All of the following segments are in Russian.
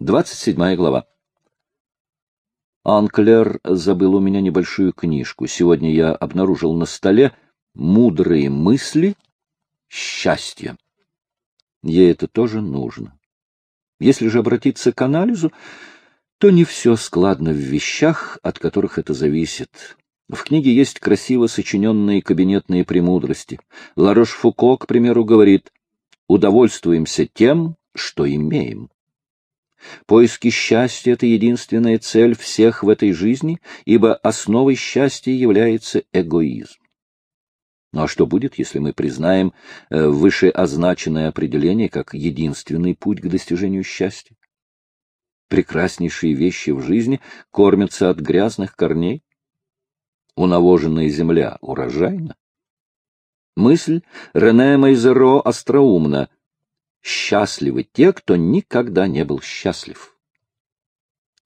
27 глава. Анклер забыл у меня небольшую книжку. Сегодня я обнаружил на столе «Мудрые мысли. Счастье». Ей это тоже нужно. Если же обратиться к анализу, то не все складно в вещах, от которых это зависит. В книге есть красиво сочиненные кабинетные премудрости. Ларош Фуко, к примеру, говорит «Удовольствуемся тем, что имеем». Поиски счастья — это единственная цель всех в этой жизни, ибо основой счастья является эгоизм. Ну а что будет, если мы признаем э, вышеозначенное определение как единственный путь к достижению счастья? Прекраснейшие вещи в жизни кормятся от грязных корней? Унавоженная земля урожайна? Мысль Рене Майзеро остроумна. Счастливы те, кто никогда не был счастлив.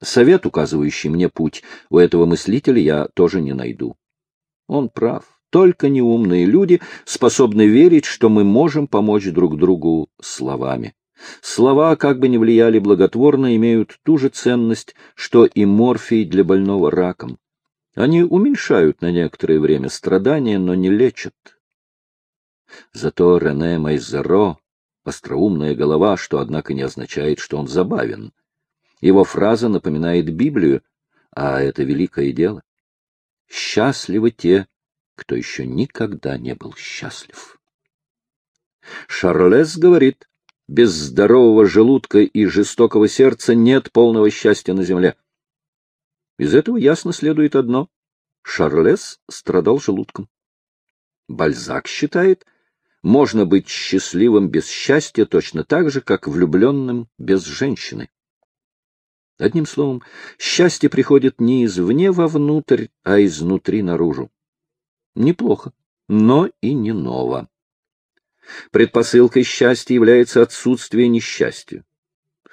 Совет, указывающий мне путь, у этого мыслителя я тоже не найду. Он прав. Только неумные люди способны верить, что мы можем помочь друг другу словами. Слова, как бы ни влияли благотворно, имеют ту же ценность, что и морфий для больного раком. Они уменьшают на некоторое время страдания, но не лечат. Зато Рене Майзеро — остроумная голова, что, однако, не означает, что он забавен. Его фраза напоминает Библию, а это великое дело. «Счастливы те, кто еще никогда не был счастлив. Шарлес говорит, без здорового желудка и жестокого сердца нет полного счастья на земле. Из этого ясно следует одно. Шарлес страдал желудком. Бальзак считает, можно быть счастливым без счастья точно так же, как влюбленным без женщины. Одним словом, счастье приходит не извне вовнутрь, а изнутри наружу. Неплохо, но и не ново. Предпосылкой счастья является отсутствие несчастья.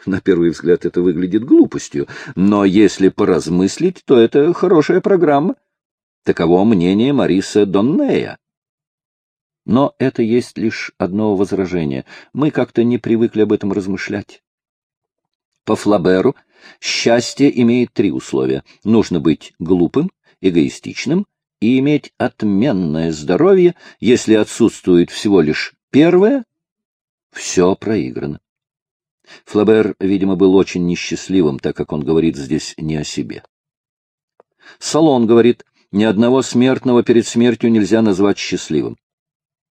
На первый взгляд это выглядит глупостью, но если поразмыслить, то это хорошая программа. Таково мнение Мариса Доннея. Но это есть лишь одно возражение. Мы как-то не привыкли об этом размышлять. По Флаберу счастье имеет три условия. Нужно быть глупым, эгоистичным и иметь отменное здоровье, если отсутствует всего лишь первое, все проиграно. Флабер, видимо, был очень несчастливым, так как он говорит здесь не о себе. Салон говорит, ни одного смертного перед смертью нельзя назвать счастливым.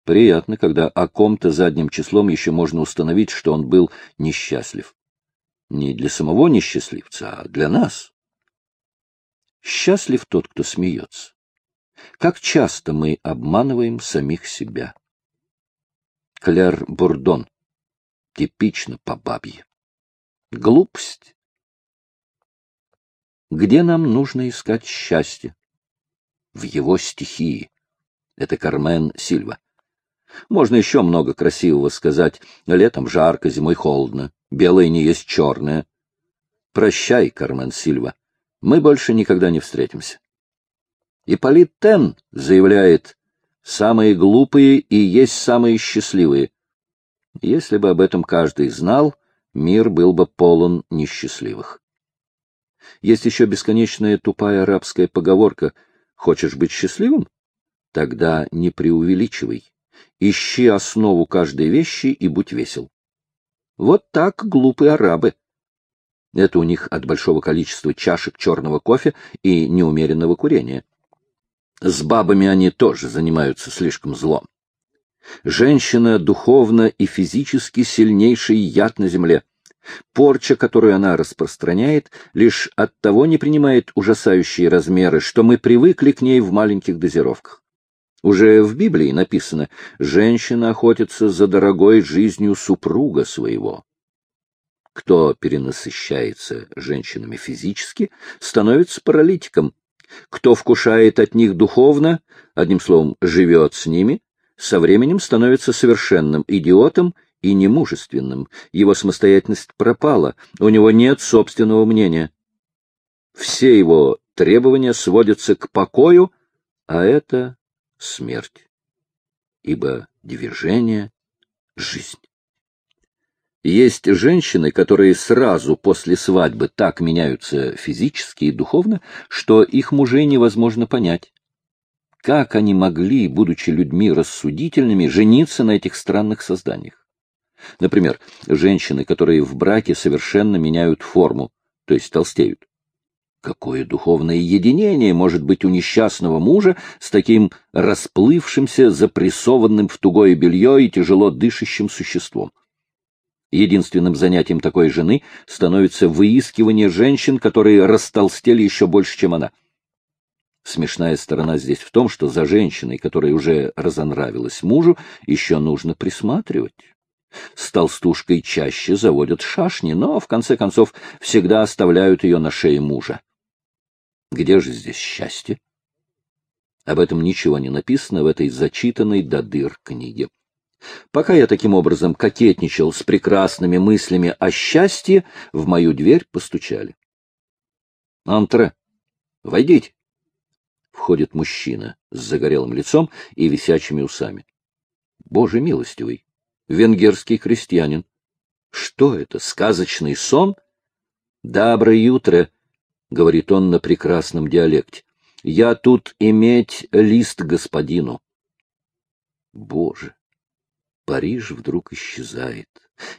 Приятно, когда о ком-то задним числом еще можно установить, что он был несчастлив. Не для самого несчастливца, а для нас. Счастлив тот, кто смеется. Как часто мы обманываем самих себя. Клер Бурдон. Типично по бабье. Глупость. Где нам нужно искать счастье? В его стихии. Это Кармен Сильва. Можно еще много красивого сказать. Летом жарко, зимой холодно. Белое не есть черное. Прощай, Кармен Сильва. Мы больше никогда не встретимся. Ипполит Тен заявляет, самые глупые и есть самые счастливые. Если бы об этом каждый знал, мир был бы полон несчастливых. Есть еще бесконечная тупая арабская поговорка «Хочешь быть счастливым? Тогда не преувеличивай. Ищи основу каждой вещи и будь весел». Вот так глупые арабы. Это у них от большого количества чашек черного кофе и неумеренного курения. С бабами они тоже занимаются слишком злом. Женщина духовно и физически сильнейший яд на земле. Порча, которую она распространяет, лишь от того не принимает ужасающие размеры, что мы привыкли к ней в маленьких дозировках. Уже в Библии написано «женщина охотится за дорогой жизнью супруга своего». Кто перенасыщается женщинами физически, становится паралитиком, кто вкушает от них духовно, одним словом, живет с ними, со временем становится совершенным идиотом и немужественным. Его самостоятельность пропала, у него нет собственного мнения. Все его требования сводятся к покою, а это смерть. Ибо движение — жизнь. Есть женщины, которые сразу после свадьбы так меняются физически и духовно, что их мужей невозможно понять. Как они могли, будучи людьми рассудительными, жениться на этих странных созданиях? Например, женщины, которые в браке совершенно меняют форму, то есть толстеют. Какое духовное единение может быть у несчастного мужа с таким расплывшимся, запрессованным в тугое белье и тяжело дышащим существом? Единственным занятием такой жены становится выискивание женщин, которые растолстели еще больше, чем она. Смешная сторона здесь в том, что за женщиной, которая уже разонравилась мужу, еще нужно присматривать. С толстушкой чаще заводят шашни, но, в конце концов, всегда оставляют ее на шее мужа. Где же здесь счастье? Об этом ничего не написано в этой зачитанной до дыр книге. Пока я таким образом кокетничал с прекрасными мыслями о счастье, в мою дверь постучали. «Антре, войдите!» Входит мужчина с загорелым лицом и висячими усами. Боже милостивый! Венгерский крестьянин. Что это, сказочный сон? Доброе утро, — говорит он на прекрасном диалекте. — Я тут иметь лист господину. Боже! Париж вдруг исчезает.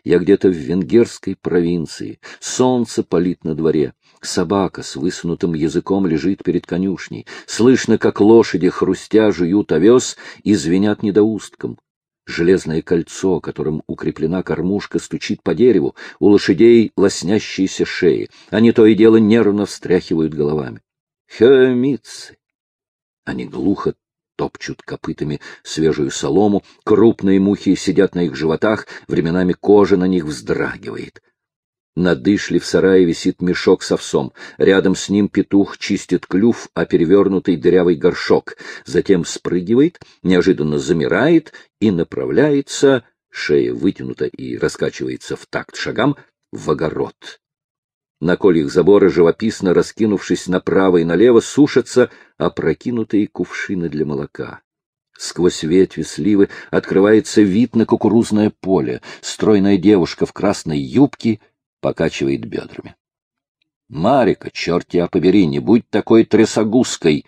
Я где-то в венгерской провинции. Солнце палит на дворе. Собака с высунутым языком лежит перед конюшней. Слышно, как лошади, хрустя, жуют овес и звенят недоустком. Железное кольцо, которым укреплена кормушка, стучит по дереву, у лошадей лоснящиеся шеи. Они то и дело нервно встряхивают головами. Хемицы! Они глухо топчут копытами свежую солому, крупные мухи сидят на их животах, временами кожа на них вздрагивает. На дышле в сарае висит мешок с овсом. Рядом с ним петух чистит клюв, а перевернутый дырявый горшок. Затем спрыгивает, неожиданно замирает и направляется, шея вытянута и раскачивается в такт шагам, в огород. На кольях забора, живописно раскинувшись направо и налево, сушатся опрокинутые кувшины для молока. Сквозь ветви сливы открывается вид на кукурузное поле. Стройная девушка в красной юбке — покачивает бедрами. — Марика, черт тебя побери, не будь такой трясогузкой.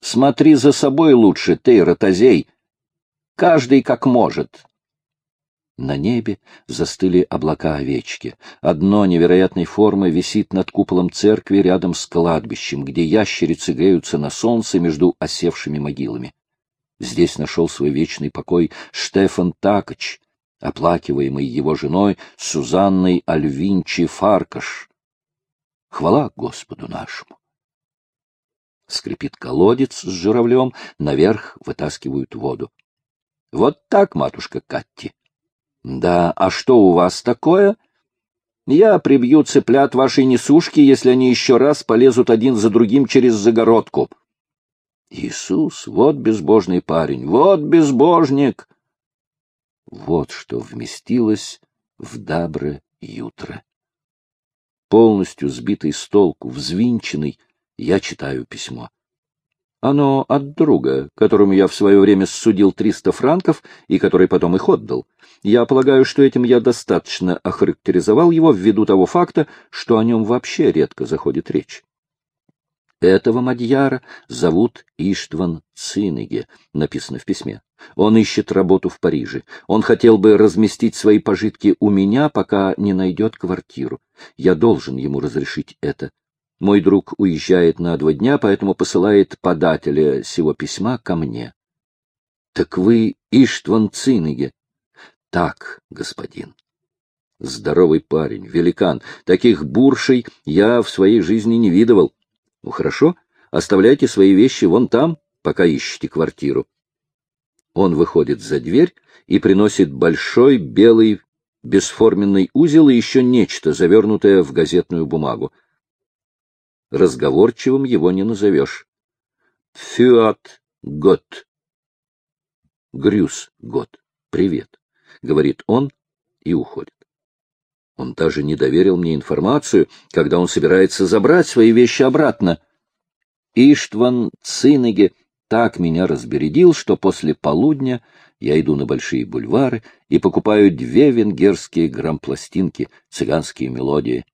Смотри за собой лучше, ты, ротозей. Каждый как может. На небе застыли облака овечки. Одно невероятной формы висит над куполом церкви рядом с кладбищем, где ящерицы греются на солнце между осевшими могилами. Здесь нашел свой вечный покой Штефан Такач, оплакиваемый его женой Сузанной Альвинчи Фаркаш. Хвала Господу нашему! Скрипит колодец с журавлем, наверх вытаскивают воду. Вот так, матушка Катти. Да, а что у вас такое? Я прибью цыплят вашей несушки, если они еще раз полезут один за другим через загородку. Иисус, вот безбожный парень, вот безбожник! Вот что вместилось в Дабре Ютро. Полностью сбитый с толку, взвинченный, я читаю письмо. Оно от друга, которому я в свое время судил триста франков и который потом их отдал. Я полагаю, что этим я достаточно охарактеризовал его ввиду того факта, что о нем вообще редко заходит речь. Этого Мадьяра зовут Иштван Цинеге, написано в письме. Он ищет работу в Париже. Он хотел бы разместить свои пожитки у меня, пока не найдет квартиру. Я должен ему разрешить это. Мой друг уезжает на два дня, поэтому посылает подателя сего письма ко мне. — Так вы Иштван Цинеге? — Так, господин. Здоровый парень, великан. Таких буршей я в своей жизни не видывал. Ну, хорошо, оставляйте свои вещи вон там, пока ищете квартиру. Он выходит за дверь и приносит большой белый бесформенный узел и еще нечто, завернутое в газетную бумагу. Разговорчивым его не назовешь. Фюат год. Грюс год. Привет, — говорит он и уходит. Он даже не доверил мне информацию, когда он собирается забрать свои вещи обратно. Иштван Цинеге так меня разбередил, что после полудня Я иду на большие бульвары и покупаю две венгерские грампластинки, цыганские мелодии.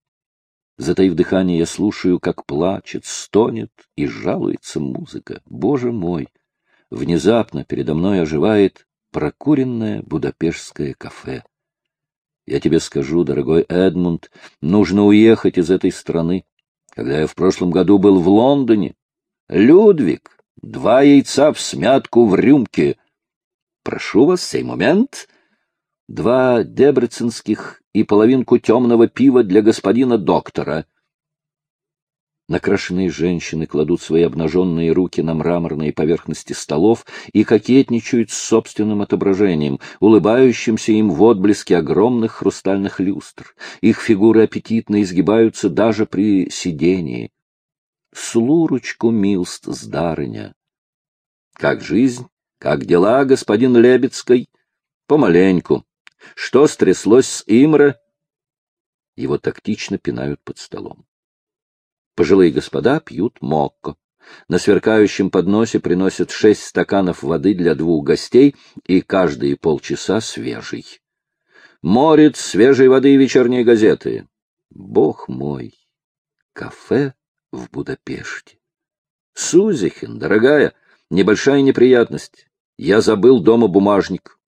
Затаив дыхание, я слушаю, как плачет, стонет и жалуется музыка. Боже мой! Внезапно передо мной оживает прокуренное будапештское кафе. Я тебе скажу, дорогой Эдмунд, нужно уехать из этой страны. Когда я в прошлом году был в Лондоне, Людвиг, два яйца в смятку в рюмке. Прошу вас, сей момент. Два дебреценских и половинку темного пива для господина доктора. Накрашенные женщины кладут свои обнаженные руки на мраморные поверхности столов и кокетничают с собственным отображением, улыбающимся им в отблеске огромных хрустальных люстр. Их фигуры аппетитно изгибаются даже при сидении. Слурочку милст здарыня. Как жизнь, как дела, господин Лебедской? Помаленьку. Что стряслось с Имра? Его тактично пинают под столом. Пожилые господа пьют мокко. На сверкающем подносе приносят шесть стаканов воды для двух гостей и каждые полчаса свежий. Морец свежей воды и вечерние газеты. Бог мой! Кафе в Будапеште. Сузихин, дорогая, небольшая неприятность. Я забыл дома бумажник.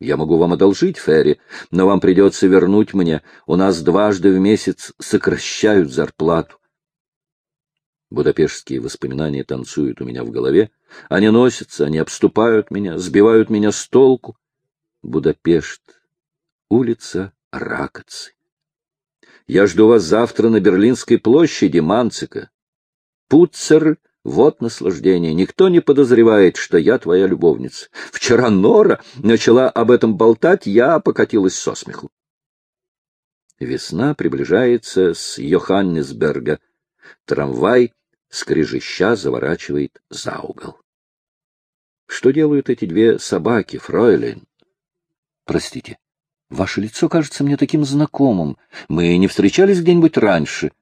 Я могу вам одолжить, Ферри, но вам придется вернуть мне. У нас дважды в месяц сокращают зарплату. Будапештские воспоминания танцуют у меня в голове. Они носятся, они обступают меня, сбивают меня с толку. Будапешт. Улица Ракоцы. Я жду вас завтра на Берлинской площади, Манцика. Пуцер — вот наслаждение. Никто не подозревает, что я твоя любовница. Вчера Нора начала об этом болтать, я покатилась со смеху. Весна приближается с Йоханнесберга. Трамвай скрежеща заворачивает за угол. Что делают эти две собаки, фройлен? Простите, ваше лицо кажется мне таким знакомым. Мы не встречались где-нибудь раньше.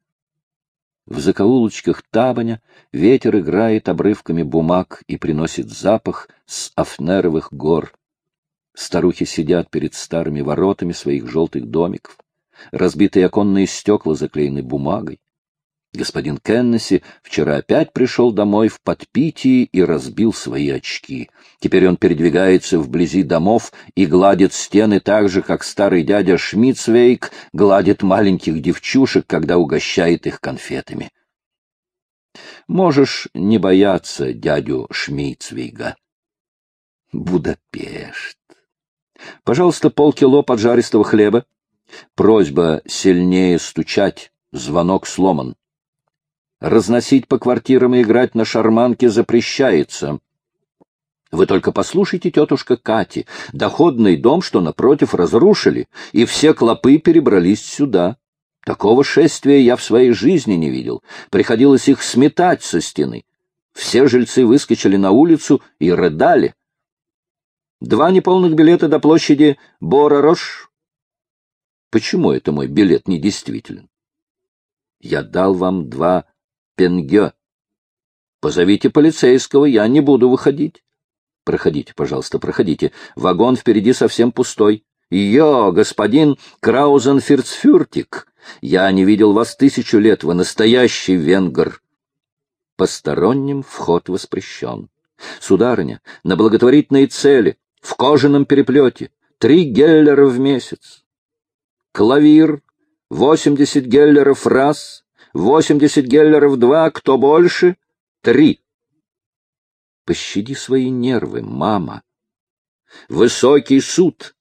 В закоулочках табаня ветер играет обрывками бумаг и приносит запах с афнеровых гор. Старухи сидят перед старыми воротами своих желтых домиков. Разбитые оконные стекла заклеены бумагой. Господин Кеннесси вчера опять пришел домой в подпитии и разбил свои очки. Теперь он передвигается вблизи домов и гладит стены так же, как старый дядя Шмидцвейк гладит маленьких девчушек, когда угощает их конфетами. Можешь не бояться дядю Шмидцвейга. Будапешт. Пожалуйста, полкило поджаристого хлеба. Просьба сильнее стучать. Звонок сломан. Разносить по квартирам и играть на шарманке запрещается. Вы только послушайте, тетушка Кати, доходный дом, что напротив, разрушили, и все клопы перебрались сюда. Такого шествия я в своей жизни не видел. Приходилось их сметать со стены. Все жильцы выскочили на улицу и рыдали. Два неполных билета до площади Бора-Рош. Почему это мой билет недействителен? Я дал вам два Пенгё. Позовите полицейского, я не буду выходить. Проходите, пожалуйста, проходите. Вагон впереди совсем пустой. Йо, господин Краузенферцфюртик, я не видел вас тысячу лет, вы настоящий венгр. Посторонним вход воспрещен. Сударыня, на благотворительные цели, в кожаном переплете, три геллера в месяц. Клавир, восемьдесят геллеров раз, Восемьдесят геллеров два, кто больше? Три. Пощади свои нервы, мама. Высокий суд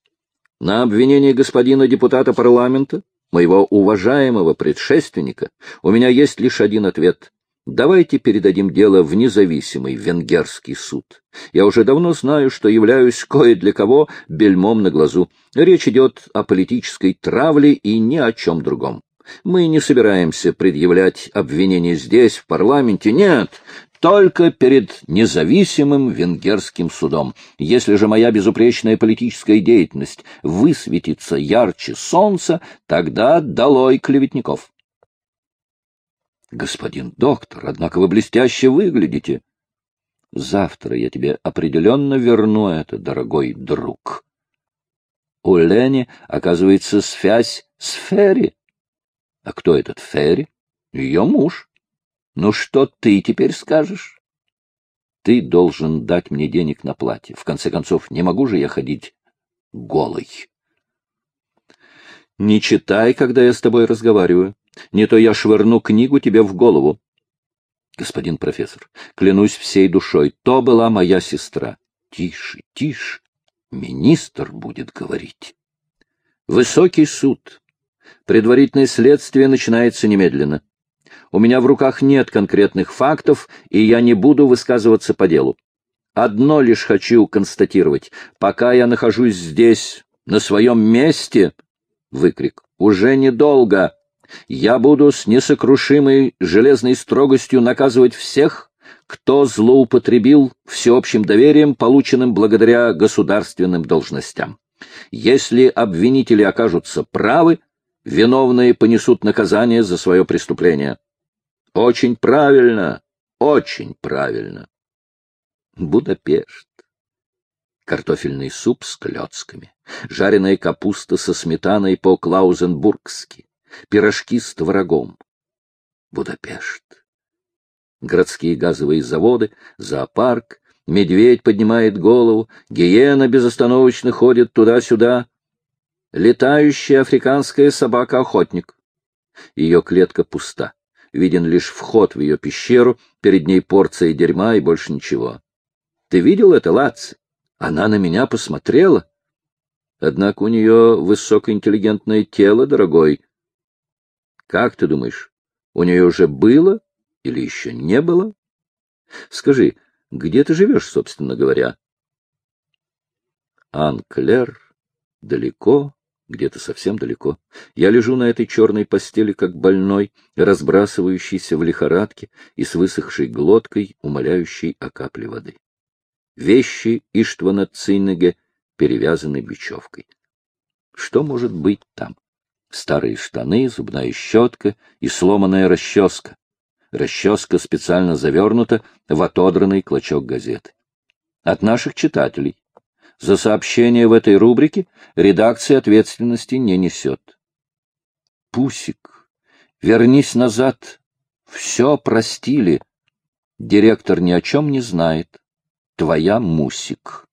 на обвинение господина депутата парламента, моего уважаемого предшественника, у меня есть лишь один ответ. Давайте передадим дело в независимый венгерский суд. Я уже давно знаю, что являюсь кое для кого бельмом на глазу. Речь идет о политической травле и ни о чем другом. Мы не собираемся предъявлять обвинения здесь, в парламенте, нет, только перед независимым венгерским судом. Если же моя безупречная политическая деятельность высветится ярче солнца, тогда долой клеветников. Господин доктор, однако вы блестяще выглядите. Завтра я тебе определенно верну это, дорогой друг. У Лени, оказывается, связь с Ферри. А кто этот Ферри? Ее муж. Ну что ты теперь скажешь? Ты должен дать мне денег на платье. В конце концов, не могу же я ходить голый. Не читай, когда я с тобой разговариваю. Не то я швырну книгу тебе в голову. Господин профессор, клянусь всей душой, то была моя сестра. Тише, тише. Министр будет говорить. Высокий суд. Предварительное следствие начинается немедленно. У меня в руках нет конкретных фактов, и я не буду высказываться по делу. Одно лишь хочу констатировать. Пока я нахожусь здесь, на своем месте, выкрик, уже недолго. Я буду с несокрушимой железной строгостью наказывать всех, кто злоупотребил всеобщим доверием, полученным благодаря государственным должностям. Если обвинители окажутся правы, виновные понесут наказание за свое преступление. Очень правильно, очень правильно. Будапешт. Картофельный суп с клетками, жареная капуста со сметаной по-клаузенбургски, пирожки с творогом. Будапешт. Городские газовые заводы, зоопарк, медведь поднимает голову, гиена безостановочно ходит туда-сюда. Летающая африканская собака-охотник. Ее клетка пуста. Виден лишь вход в ее пещеру, перед ней порция дерьма и больше ничего. Ты видел это, Лаци? Она на меня посмотрела. Однако у нее высокоинтеллигентное тело, дорогой. Как ты думаешь, у нее уже было или еще не было? Скажи, где ты живешь, собственно говоря? Анклер далеко, где-то совсем далеко. Я лежу на этой черной постели, как больной, разбрасывающийся в лихорадке и с высохшей глоткой, умоляющей о капле воды. Вещи Иштвана Циннеге перевязаны бечевкой. Что может быть там? Старые штаны, зубная щетка и сломанная расческа. Расческа специально завернута в отодранный клочок газеты. От наших читателей. За сообщение в этой рубрике редакция ответственности не несет. Пусик, вернись назад. Все простили. Директор ни о чем не знает. Твоя Мусик.